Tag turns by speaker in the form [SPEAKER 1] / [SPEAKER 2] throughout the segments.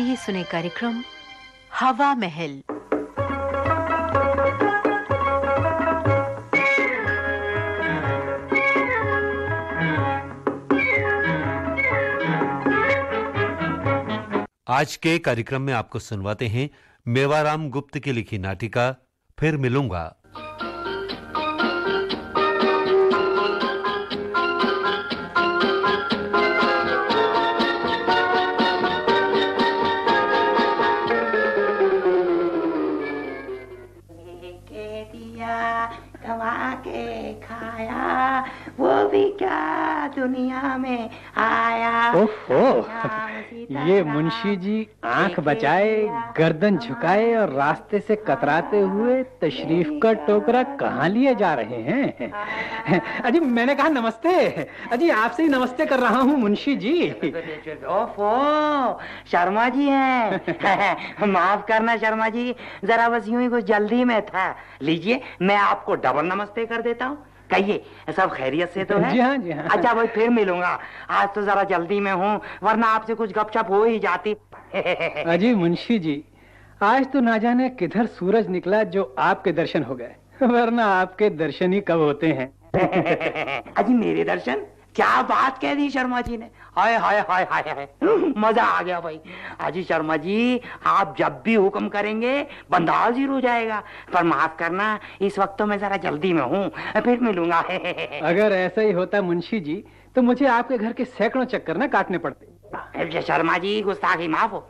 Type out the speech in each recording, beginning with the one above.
[SPEAKER 1] आइए सुने कार्यक्रम हवा महल।
[SPEAKER 2] आज के कार्यक्रम में आपको सुनवाते हैं मेवाराम गुप्त की लिखी नाटिका, फिर मिलूँगा।
[SPEAKER 3] के खाया वो भी क्या दुनिया में आया।
[SPEAKER 4] ओहो। ये मुंशी जी आँख बचाए गर्दन झुकाए और रास्ते से कतराते हुए तशरीफ़ का टोकरा कहाँ लिए जा रहे हैं? अजी मैंने कहा नमस्ते। अजी आपसे ही नमस्ते कर रहा हूँ मुंशी जी।
[SPEAKER 3] ओफो शर्मा जी हैं। माफ़ करना शर्मा जी जरा बस यूँ ही कुछ जल्दी में था। लीजिए मैं आपको डबल नमस्ते कर देता हूँ। कहिए सब खैरियत से तो है?
[SPEAKER 4] जी हाँ, जी हाँ।
[SPEAKER 3] अच्छा भाई फिर मिलूँगा। आज तो जरा जल्दी में हूँ वरना आपसे कुछ गपशप हो ही जाती।
[SPEAKER 4] अजी मुंशी जी आज तो ना जाने किधर सूरज निकला जो आपके दर्शन हो गए। वरना आपके दर्शन ही कब होते हैं।
[SPEAKER 3] अजी मेरे दर्शन? क्या बात कह दी शर्मा जी ने? हाय हाय हाय हाय हाय। मज़ा आ गया भाई। अजी शर्मा जी आप जब भी हुक्म करेंगे बंदा हाजिर हो जाएगा। पर माफ़ करना इस वक्त तो मैं जरा जल्दी में हूँ फिर मिलूँगा।
[SPEAKER 4] अगर ऐसा ही होता मुंशी जी तो मुझे आपके घर के सैकड़ों चक्कर ना काटने पड़ते।
[SPEAKER 3] शर्मा जी गुस्ताखी माफ़ हो।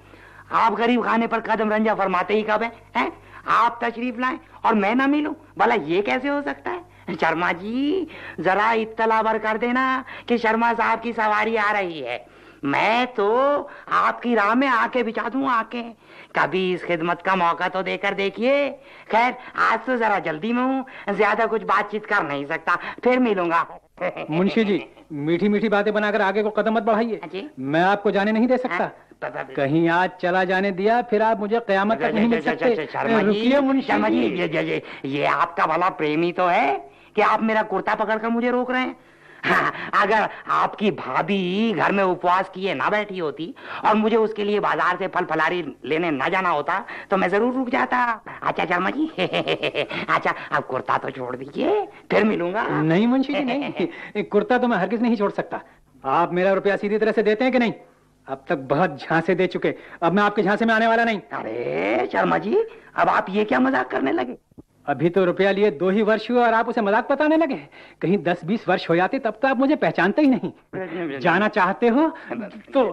[SPEAKER 3] आप गरीब खाने पर कदम रंजा फरमाते ही कब है, हैं? आप तशरीफ़ लाएँ और मैं ना मिलूं भला ये कैसे हो सकता है? शर्मा जी जरा इत्तला बर कर देना कि शर्मा साहब की सवारी आ रही है। मैं तो आपकी राह में आके बिछा दूँ आके कभी इस खिदमत का मौका तो देकर देखिए। खैर आज तो जरा जल्दी में हूँ ज़्यादा कुछ बातचीत कर नहीं सकता। फिर मिलूँगा।
[SPEAKER 4] मुंशी जी मीठी मीठी बातें बनाकर आगे को कदम मत बढ़ाइए। मैं आपको जाने नहीं दे सकता।
[SPEAKER 3] हाँ,
[SPEAKER 4] कहीं आज चला जाने दिया फिर आप मुझे कयामत तक नहीं मिल सकते।
[SPEAKER 3] शर्मा जी।
[SPEAKER 4] रुकिए मुंशी
[SPEAKER 3] जी ये, ये, ये, ये आपका भला प्रेमी तो है कि आप मेरा कुर्ता पकड़कर मुझे रोक रहे हैं? हाँ, अगर आपकी भाभी घर में उपवास किए ना बैठी होती और मुझे उसके लिए बाज़ार से फल फलारी लेने ना जाना होता तो मैं ज़रूर रुक जाता। अच्छा शर्मा जी। अच्छा अब कुर्ता तो छोड़ दीजिए फिर मिलूँगा।
[SPEAKER 4] नहीं मुंशी जी नहीं। कुर्ता तो मैं हरगिज नहीं छोड़ सकता। आप मेरा रुपया सीधी तरह से देते हैं कि नहीं? अब तक बहुत झांसे दे चुके। अब मैं आपके झांसे में आने वाला नहीं।
[SPEAKER 3] अरे शर्मा जी अब आप ये क्या मज़ाक करने लगे?
[SPEAKER 4] अभी तो रुपया लिए दो ही वर्ष हुए और आप उसे मज़ाक बताने लगे। कहीं दस बीस वर्ष हो जाते तब तो आप मुझे पहचानते ही नहीं। जाना चाहते हो तो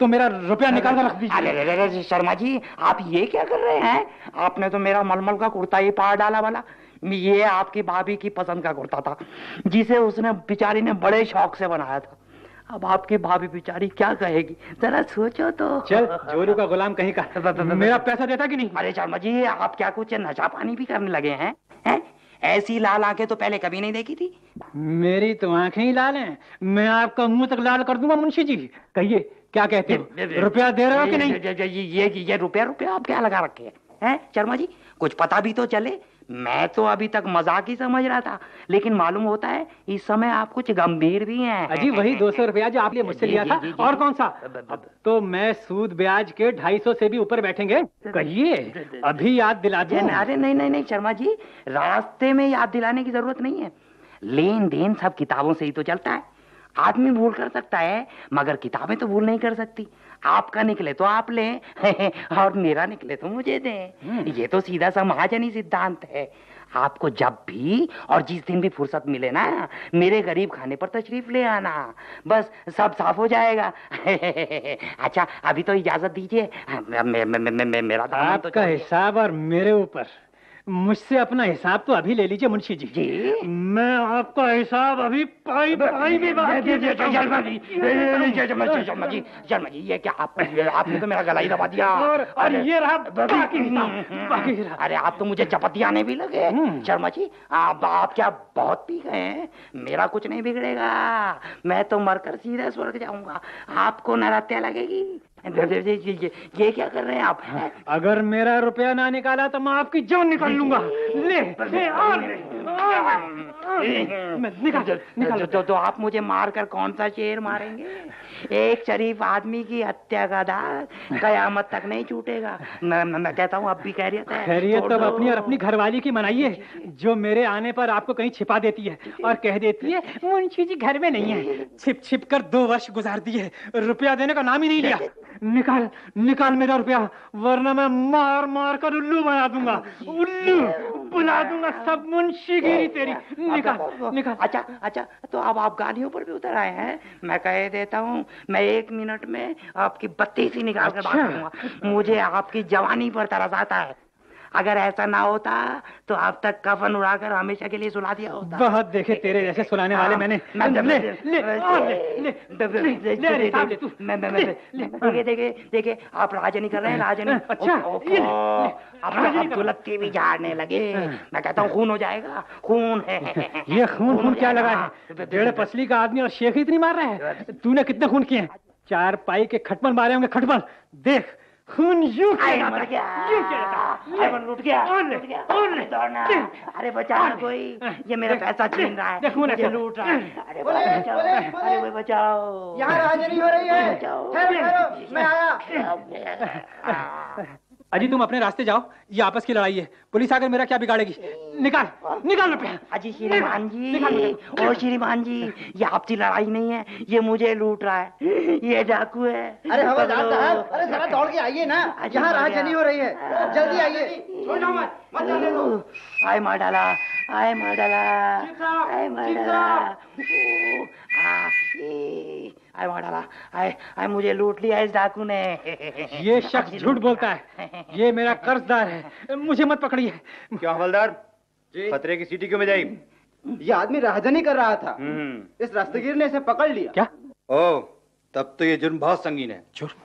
[SPEAKER 4] तो मेरा रुपया निकाल कर रख दीजिए।
[SPEAKER 3] शर्मा जी आप ये क्या कर रहे हैं? आपने तो मेरा मलमल का कुर्ता ही पार डाला वाला। ये आपकी भाभी की पसंद का कुर्ता था जिसे उसने बेचारी ने बड़े शौक से बनाया था। अब आपकी भाभी बिचारी क्या कहेगी? जरा सोचो तो।
[SPEAKER 4] चल जोरू का गुलाम कहीं का मेरा पैसा देता कि नहीं?
[SPEAKER 3] अरे शर्मा जी आप क्या कुछ नशा पानी भी करने लगे हैं? हैं? ऐसी लाल आँखें तो पहले कभी नहीं देखी थी?
[SPEAKER 4] मेरी तो आँखें ही लाल हैं। मैं आपका मुँह तक लाल कर दूँगा मुंशी जी। कहिए क्या कहते हो? रुपया दे रहे हो कि नहीं?
[SPEAKER 3] ये ये रुपया रुपया आप क्या लगा रखे हैं शर्मा जी? कुछ पता भी तो चले। मैं तो अभी तक मज़ाक ही समझ रहा था लेकिन मालूम होता है इस समय आप कुछ गंभीर भी हैं।
[SPEAKER 4] अजी वही दो सौ रुपया जो आपने मुझसे लिया
[SPEAKER 3] जी,
[SPEAKER 4] था
[SPEAKER 3] जी,
[SPEAKER 4] और कौन सा? अब तो मैं सूद ब्याज के ढाई सौ से भी ऊपर बैठेंगे। कहिए अभी याद दिला दूँ।
[SPEAKER 3] अरे नहीं नहीं नहीं शर्मा जी रास्ते में याद दिलाने की ज़रूरत नहीं है। लेन देन सब किताबों से ही तो चलता है। आदमी भूल कर सकता है मगर किताबें तो भूल नहीं कर सकती। आपका निकले तो आप लें। और मेरा निकले तो मुझे दें। ये तो सीधा सा महाजनी सिद्धांत है। आपको जब भी और जिस दिन भी फुर्सत मिले ना मेरे गरीब खाने पर तशरीफ़ ले आना। बस सब साफ़ हो जाएगा। अच्छा अभी तो इजाज़त दीजिए। मेरा तो
[SPEAKER 4] आपका
[SPEAKER 3] छोड़िए।
[SPEAKER 4] हिसाब और मेरे ऊपर। मुझसे अपना हिसाब तो अभी ले लीजिए मुंशी जी
[SPEAKER 3] जी
[SPEAKER 4] मैं आपका हिसाब अभी पाई पाई में बात
[SPEAKER 3] शर्मा जी, शर्मा जी, शर्मा जी, ये क्या आप आपने तो मेरा गला ही दबा दिया
[SPEAKER 4] और- और
[SPEAKER 3] अरे-
[SPEAKER 4] ये रहा बाकी।
[SPEAKER 3] अरे आप तो मुझे चपती आने भी लगे
[SPEAKER 4] हम्म।
[SPEAKER 3] शर्मा जी आप आप क्या बहुत पी गए हैं मेरा कुछ नहीं बिगड़ेगा मैं तो मरकर सीधे स्वर्ग जाऊँगा आपको नरत्या लगेगी ये, ये, क्या कर रहे हैं आप?
[SPEAKER 4] अगर मेरा रुपया ना निकाला तो मैं आपकी जान निकाल लूँगा। ले ले और निकाल
[SPEAKER 3] तो, तो, आप मुझे मारकर कौन सा शेर मारेंगे? एक शरीफ आदमी की हत्या का दाग कयामत तक नहीं छूटेगा। मैं, मैं, मैं कहता हूँ अब भी खैरियत है।
[SPEAKER 4] खैरियत तो अपनी और अपनी घरवाली की मनाइए जो मेरे आने पर आपको कहीं छिपा देती है और कह देती है मुंशी जी घर में नहीं है। छिप छिप कर दो वर्ष गुजार दिए रुपया देने का नाम ही नहीं लिया। निकाल निकाल मेरा रुपया वरना मैं मार मार कर उल्लू बना दूँगा। उल्लू बुला दूँगा सब मुंशी गिरी तेरी। निकाल निकाल।
[SPEAKER 3] अच्छा अच्छा तो अब आप गाड़ियों पर भी उतर आए हैं। मैं कह देता हूँ मैं एक मिनट में आपकी बत्ती सी निकाल कर बात
[SPEAKER 4] अच्छा।
[SPEAKER 3] करूँगा। मुझे आपकी जवानी पर तरस आता है। अगर ऐसा ना होता तो अब तक कफन उड़ाकर हमेशा के लिए सुला दिया होता।
[SPEAKER 4] बहुत देखे तेरे जैसे सुनाने वाले मैंने।
[SPEAKER 3] मैं-
[SPEAKER 4] ले
[SPEAKER 3] मैं-
[SPEAKER 4] ले और ले ले ले ले ले अरे साहब ले तू।
[SPEAKER 3] मैं मैं मैं
[SPEAKER 4] ले, ले,
[SPEAKER 3] देखिए देखिए देखिए आप राजनी कर रहे हैं राजनी।
[SPEAKER 4] अच्छा, ये ले,
[SPEAKER 3] ओफ,
[SPEAKER 4] ले,
[SPEAKER 3] अब
[SPEAKER 4] राजनी
[SPEAKER 3] अब भी झाड़ने लगे। मैं कहता हूँ खून हो जाएगा खून है।
[SPEAKER 4] ये खून खून क्या लगा है? डेढ़ पसली का आदमी और शेख इतनी मार रहा है। तूने कितने खून किए हैं? चार पाई के खटमल मारे होंगे खटमल। देख खून यूँ किया
[SPEAKER 3] आए मर गया।
[SPEAKER 4] यूँ किया जाता है।
[SPEAKER 3] आए मन गया।
[SPEAKER 4] और ले,
[SPEAKER 3] गया।
[SPEAKER 4] और ले,
[SPEAKER 3] दौड़ना। अरे बचाओ
[SPEAKER 4] और
[SPEAKER 3] कोई। ये मेरा पैसा छीन रहा है।
[SPEAKER 4] देखो खून
[SPEAKER 3] मुझे लूट रहा है। अरे
[SPEAKER 5] बोले,
[SPEAKER 3] बचाओ। अरे वो बचाओ।
[SPEAKER 5] यहाँ राजनी हो रही है।
[SPEAKER 3] बचाओ।
[SPEAKER 5] मैं आया।
[SPEAKER 4] अजी तुम अपने रास्ते जाओ। ये आपस की लड़ाई है। पुलिस आकर मेरा क्या बिगाड़ेगी? निकाल निकाल रुपया।
[SPEAKER 3] अजी श्रीमान जी। ओ श्रीमान जी ये आपसी लड़ाई नहीं है। ये मुझे लूट रहा है। ये डाकू है।
[SPEAKER 5] अरे हवलदार
[SPEAKER 3] पकड़ो।
[SPEAKER 5] साहब अरे जरा दौड़ के आइए ना। यहाँ
[SPEAKER 3] राह।
[SPEAKER 5] राजनी हो रही है। जल्दी आइए।
[SPEAKER 3] आय मार डाला आय मार डाला आय मार डाला ओ, वहाँ डाला आए आए मुझे लूट लिया इस डाकू ने।
[SPEAKER 4] ये शख्स झूठ बोलता है। ये मेरा कर्जदार है। मुझे मत पकड़िए।
[SPEAKER 6] क्यों हवलदार? खतरे की सीटी क्यों बजाई?
[SPEAKER 5] ये आदमी राजनी कर रहा था।
[SPEAKER 6] हम्म।
[SPEAKER 5] इस रास्तेगीर ने इसे पकड़ लिया।
[SPEAKER 4] क्या?
[SPEAKER 6] ओ तब तो ये जुर्म बहुत संगीन है।
[SPEAKER 4] जुर्म?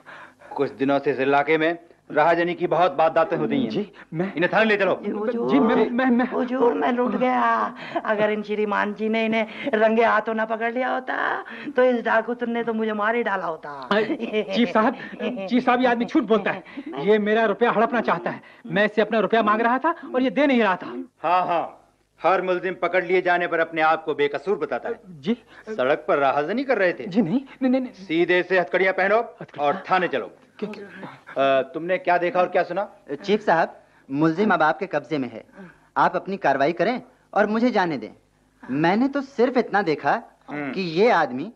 [SPEAKER 6] कुछ दिनों से इस इलाके में राहजनी की बहुत बातदातें होती हैं।
[SPEAKER 4] जी मैं
[SPEAKER 6] इन्हें थाने ले चलो।
[SPEAKER 4] जी, मैं- मैं- मैं-
[SPEAKER 3] हुजूर मैं लूट गया। अगर इन श्रीमान जी ने इन्हें रंगे हाथों ना पकड़ लिया होता तो इस डाकू ने तो मुझे मार ही डाला होता।
[SPEAKER 4] चीफ साहब चीफ साहब ये आदमी झूठ बोलता है। ये मेरा रुपया हड़पना चाहता है। मैं इससे अपना रुपया मांग रहा था और ये दे नहीं रहा था।
[SPEAKER 6] हाँ हाँ। हर मुलजिम पकड़ लिए जाने पर अपने आप को बेकसूर बताता है।
[SPEAKER 4] जी।
[SPEAKER 6] सड़क पर राहजनी कर रहे थे।
[SPEAKER 4] जी नहीं नहीं नहीं, नहीं।
[SPEAKER 6] सीधे से हथकड़ियाँ पहनो और थाने चलो। तुमने क्या देखा और क्या सुना?
[SPEAKER 5] चीफ साहब मुलजिम अब आपके कब्जे में है। आप अपनी कार्रवाई करें और मुझे जाने दें। मैंने तो सिर्फ़ इतना देखा
[SPEAKER 6] हम्म।
[SPEAKER 5] कि ये आदमी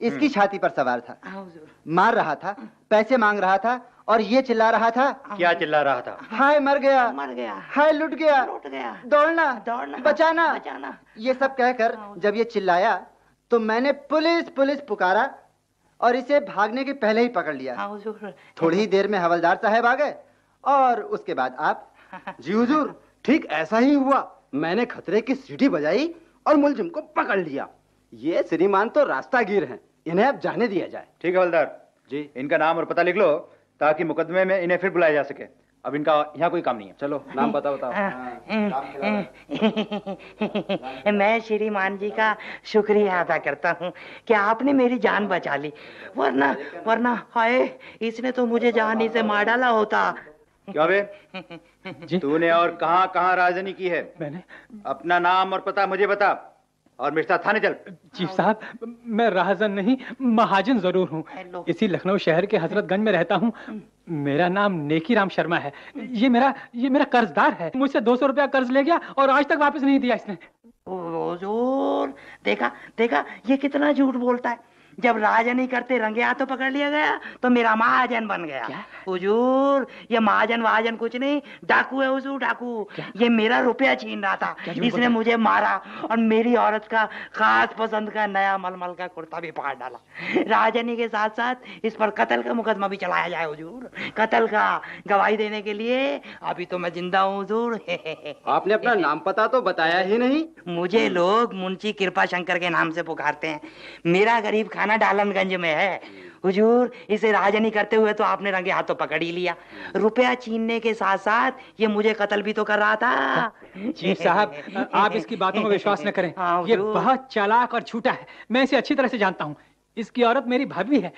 [SPEAKER 5] इसकी छाती पर सवार था।
[SPEAKER 3] हाँ,
[SPEAKER 5] मार रहा था पैसे मांग रहा था और ये चिल्ला रहा था।
[SPEAKER 6] क्या चिल्ला रहा था?
[SPEAKER 5] हाय मर गया।
[SPEAKER 3] मर गया।
[SPEAKER 5] हाय लुट गया।
[SPEAKER 3] लुट गया।
[SPEAKER 5] दौड़ना
[SPEAKER 3] दौड़ना
[SPEAKER 5] बचाना।
[SPEAKER 3] बचाना।
[SPEAKER 5] ये सब कहकर जब ये चिल्लाया तो मैंने पुलिस पुलिस पुकारा और इसे भागने के पहले ही पकड़ लिया।
[SPEAKER 3] हाँ
[SPEAKER 5] थोड़ी ही देर में हवलदार साहब आ गए और उसके बाद आप। जी हुजूर ठीक ऐसा ही हुआ। मैंने खतरे की सीटी बजाई और मुलजिम को पकड़ लिया। ये श्रीमान तो रास्ता गिर है। इन्हें अब जाने दिया जाए।
[SPEAKER 6] ठीक है हवलदार।
[SPEAKER 5] जी।
[SPEAKER 6] इनका नाम और पता लिख लो ताकि मुकदमे में इन्हें फिर बुलाया जा सके। अब इनका यहाँ कोई काम नहीं है।
[SPEAKER 5] चलो नाम पता बताओ।
[SPEAKER 3] मैं श्रीमान जी का शुक्रिया अदा करता हूँ कि आपने मेरी जान बचा ली। वरना वरना हाय इसने तो मुझे जान ही से मार डाला होता।
[SPEAKER 6] क्यों बे? तूने और कहाँ कहाँ राजनी की है?
[SPEAKER 4] मैंने
[SPEAKER 6] अपना नाम और पता मुझे बता। और मेरे साथ थाने चल।
[SPEAKER 4] चीफ साहब मैं राहजन नहीं महाजन ज़रूर हूँ। इसी लखनऊ शहर के हजरतगंज में रहता हूँ। मेरा नाम नेकी राम शर्मा है। ये मेरा ये मेरा कर्जदार है। मुझसे दो सौ रुपया कर्ज ले गया और आज तक वापस नहीं दिया इसने।
[SPEAKER 3] देखा देखा ये कितना झूठ बोलता है। जब राजनी करते रंगे हाथों पकड़ लिया गया तो मेरा महाजन बन गया। हुजूर ये महाजन महाजन कुछ नहीं डाकू है हुजूर डाकू। ये मेरा रुपया छीन रहा था इसने मुझे मारा और मेरी औरत का खास पसंद का नया मलमल का कुर्ता भी फाड़ डाला। राजनी के साथ साथ इस पर कत्ल का मुकदमा भी चलाया जाए हुजूर। कत्ल का गवाही देने के लिए अभी तो मैं ज़िंदा हूँ हुजूर।
[SPEAKER 5] आपने अपना नाम पता तो बताया ही नहीं।
[SPEAKER 3] मुझे लोग मुंशी कृपा शंकर के नाम से पुकारते हैं। मेरा गरीब खाना डालनगंज में है। हुजूर इसे राजनी करते हुए तो आपने रंगे हाथों पकड़ ही लिया। रुपया छीनने के साथ साथ ये मुझे कत्ल भी तो कर रहा था।
[SPEAKER 4] चीफ साहब आप इसकी बातों में विश्वास न करें।
[SPEAKER 3] हाँ,
[SPEAKER 4] ये बहुत चालाक और छूटा है। मैं इसे अच्छी तरह से जानता हूँ। इसकी औरत मेरी भाभी है।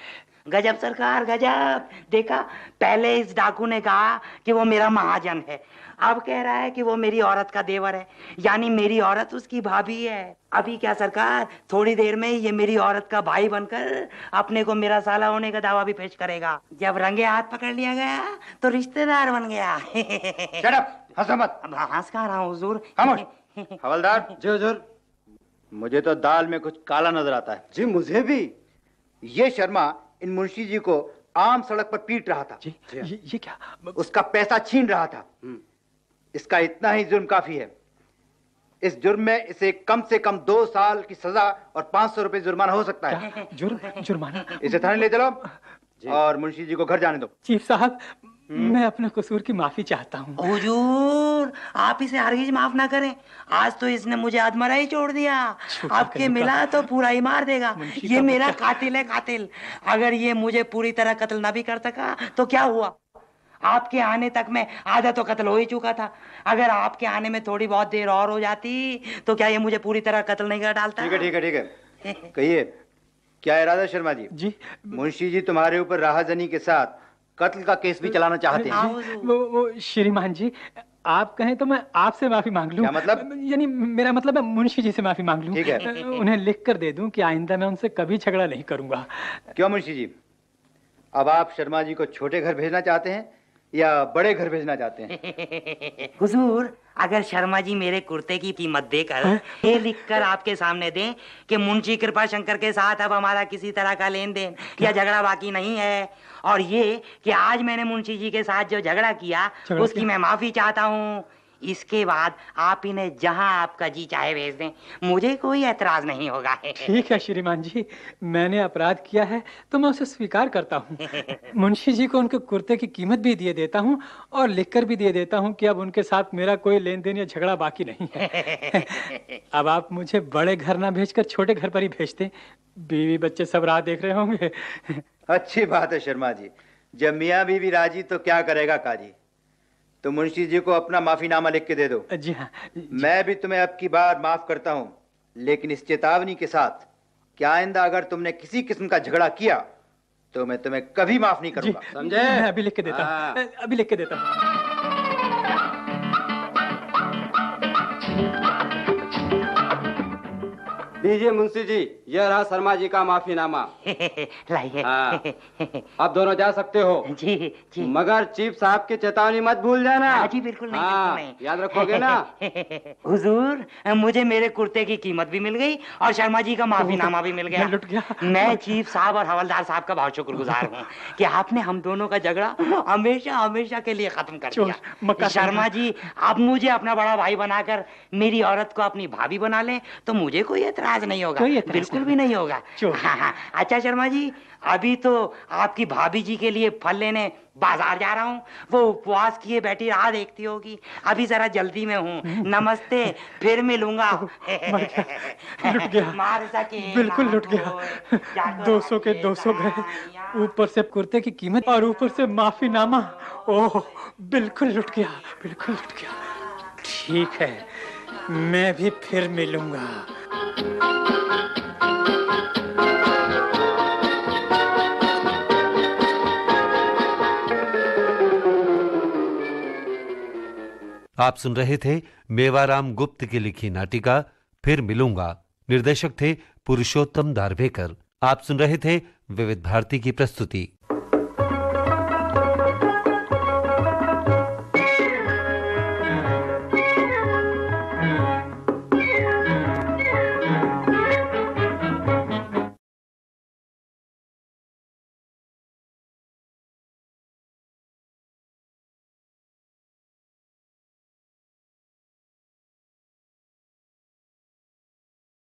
[SPEAKER 3] गजब सरकार गजब। देखा पहले इस डाकू ने कहा कि वो मेरा महाजन है। अब कह रहा है कि वो मेरी औरत का देवर है। यानी मेरी औरत उसकी भाभी है। अभी क्या सरकार थोड़ी देर में ये मेरी औरत का भाई बनकर अपने को मेरा साला होने का दावा भी पेश करेगा। जब रंगे हाथ पकड़ लिया गया तो रिश्तेदार बन गया।
[SPEAKER 6] शट अप हंसो मत।
[SPEAKER 3] अब हंस कहाँ रहा हूँ हुजूर?
[SPEAKER 6] हवलदार।
[SPEAKER 5] जी हजूर।
[SPEAKER 6] मुझे तो दाल में कुछ काला नज़र आता है।
[SPEAKER 5] जी मुझे भी।
[SPEAKER 6] ये शर्मा इन मुंशी जी को आम सड़क पर पीट रहा था।
[SPEAKER 4] जी ये, ये क्या?
[SPEAKER 6] उसका पैसा छीन रहा था। इसका इतना ही जुर्म काफ़ी है। इस जुर्म में इसे कम से कम दो साल की सजा और पाँच सौ रुपए जुर्माना हो सकता है।
[SPEAKER 4] जुर्म? जुर्माना?
[SPEAKER 6] इसे थाने ले चलो और मुंशी जी को घर जाने दो।
[SPEAKER 4] चीफ साहब मैं अपने कसूर की माफ़ी चाहता हूँ।
[SPEAKER 3] हुजूर आप इसे हरगिज माफ़ ना करें। आज तो इसने मुझे अधमरा ही छोड़ दिया। आपके मिला तो पूरा ही मार देगा। ये मेरा कातिल है कातिल। अगर ये मुझे पूरी तरह कत्ल ना भी कर सका तो क्या हुआ? आपके आने तक में आधा तो कत्ल हो ही चुका था। अगर आपके आने में थोड़ी बहुत देर और हो जाती तो क्या ये मुझे पूरी तरह कत्ल नहीं कर डालता?
[SPEAKER 6] ठीक है ठीक है ठीक है। कहिए क्या इरादा शर्मा जी?
[SPEAKER 4] जी।
[SPEAKER 6] मुंशी जी तुम्हारे ऊपर राहजनी के साथ कत्ल का केस भी चलाना चाहते हैं।
[SPEAKER 4] वो वो श्रीमान जी आप कहें तो मैं आपसे माफ़ी मांग लूँ।
[SPEAKER 6] क्या मतलब?
[SPEAKER 4] यानी मेरा मतलब है मुंशी जी से माफ़ी मांग लूँ।
[SPEAKER 6] ठीक है।
[SPEAKER 4] उन्हें लिख कर दे दूँ कि आइंदा मैं उनसे कभी झगड़ा नहीं करूँगा।
[SPEAKER 6] क्यों मुंशी जी? अब आप शर्मा जी को छोटे घर भेजना चाहते हैं या बड़े घर भेजना चाहते हैं?
[SPEAKER 3] हुजूर अगर शर्मा जी मेरे कुर्ते की कीमत देकर ये लिखकर आपके सामने दें कि मुंशी कृपा शंकर के साथ अब हमारा किसी तरह का लेन देन या झगड़ा बाकी नहीं है। और ये कि आज मैंने मुंशी जी के साथ जो झगड़ा किया उसकी मैं माफ़ी चाहता हूँ। इसके बाद आप इन्हें जहाँ आपका जी चाहे भेज दें। मुझे कोई एतराज़ नहीं होगा।
[SPEAKER 4] ठीक है श्रीमान जी। मैंने अपराध किया है तो मैं उसे स्वीकार करता हूँ। मुंशी जी को उनके कुर्ते की कीमत भी दिए देता हूँ और लिखकर भी दिए देता हूँ कि अब उनके साथ मेरा कोई लेन देन या झगड़ा बाकी नहीं है। अब आप मुझे बड़े घर ना भेजकर छोटे घर पर ही भेज दें। बीवी बच्चे सब राह देख रहे होंगे।
[SPEAKER 6] अच्छी बात है शर्मा जी। जब मियाँ बीवी राज़ी तो क्या करेगा काजी? तो मुंशी जी को अपना माफीनामा लिख के दे दो।
[SPEAKER 4] जी हाँ
[SPEAKER 6] मैं भी तुम्हें अब की बार माफ़ करता हूँ लेकिन इस चेतावनी के साथ क्या आइंदा अगर तुमने किसी किस्म का झगड़ा किया तो मैं तुम्हें कभी माफ़ नहीं
[SPEAKER 4] जी
[SPEAKER 6] करूँगा
[SPEAKER 5] समझे?
[SPEAKER 4] मैं अभी लिख के देता
[SPEAKER 5] हाँ।
[SPEAKER 4] हूँ। अभी लिख के देता हूँ।
[SPEAKER 5] लीजिए मुंशी जी यह रहा शर्मा जी का माफीनामा।
[SPEAKER 3] लाइए।
[SPEAKER 5] हाँ। अब दोनों जा सकते हो।
[SPEAKER 3] जी जी।
[SPEAKER 5] मगर चीफ साहब की चेतावनी मत भूल जाना।
[SPEAKER 3] हाँ जी बिल्कुल नहीं
[SPEAKER 5] हाँ,
[SPEAKER 3] नहीं।
[SPEAKER 5] याद रखोगे ना?
[SPEAKER 3] हुजूर मुझे मेरे कुर्ते की कीमत भी मिल गई और शर्मा जी का माफीनामा भी मिल गया।
[SPEAKER 4] मैं लुट गया।
[SPEAKER 3] मैं चीफ साहब और हवलदार साहब का बहुत शुक्रगुजार हूँ कि आपने हम दोनों का झगड़ा हमेशा हमेशा के लिए खत्म कर दिया। शर्मा जी आप मुझे अपना बड़ा भाई बनाकर मेरी औरत को अपनी भाभी बना लें तो मुझे कोई एतराज़ नहीं होगा। बिल्कुल भी नहीं होगा। हाँ, हाँ। अच्छा शर्मा जी अभी तो आपकी भाभी जी के लिए फल लेने बाज़ार जा रहा हूँ। वो उपवास किए बैठी राह देखती होगी। अभी जरा जल्दी में हूँ। नमस्ते फिर मिलूँगा।
[SPEAKER 4] लुट गया।
[SPEAKER 3] मार सके
[SPEAKER 4] बिल्कुल लुट गया। दो सौ के दो सौ गए। ऊपर से कुर्ते की कीमत और ऊपर से माफीनामा। ओह बिल्कुल लुट गया। बिल्कुल लुट गया। ठीक है मैं भी फिर मिलूँगा।
[SPEAKER 2] आप सुन रहे थे मेवाराम गुप्त की लिखी नाटिका, फिर मिलूँगा। निर्देशक थे पुरुषोत्तम दार्भेकर आप सुन रहे थे विविध भारती की प्रस्तुति।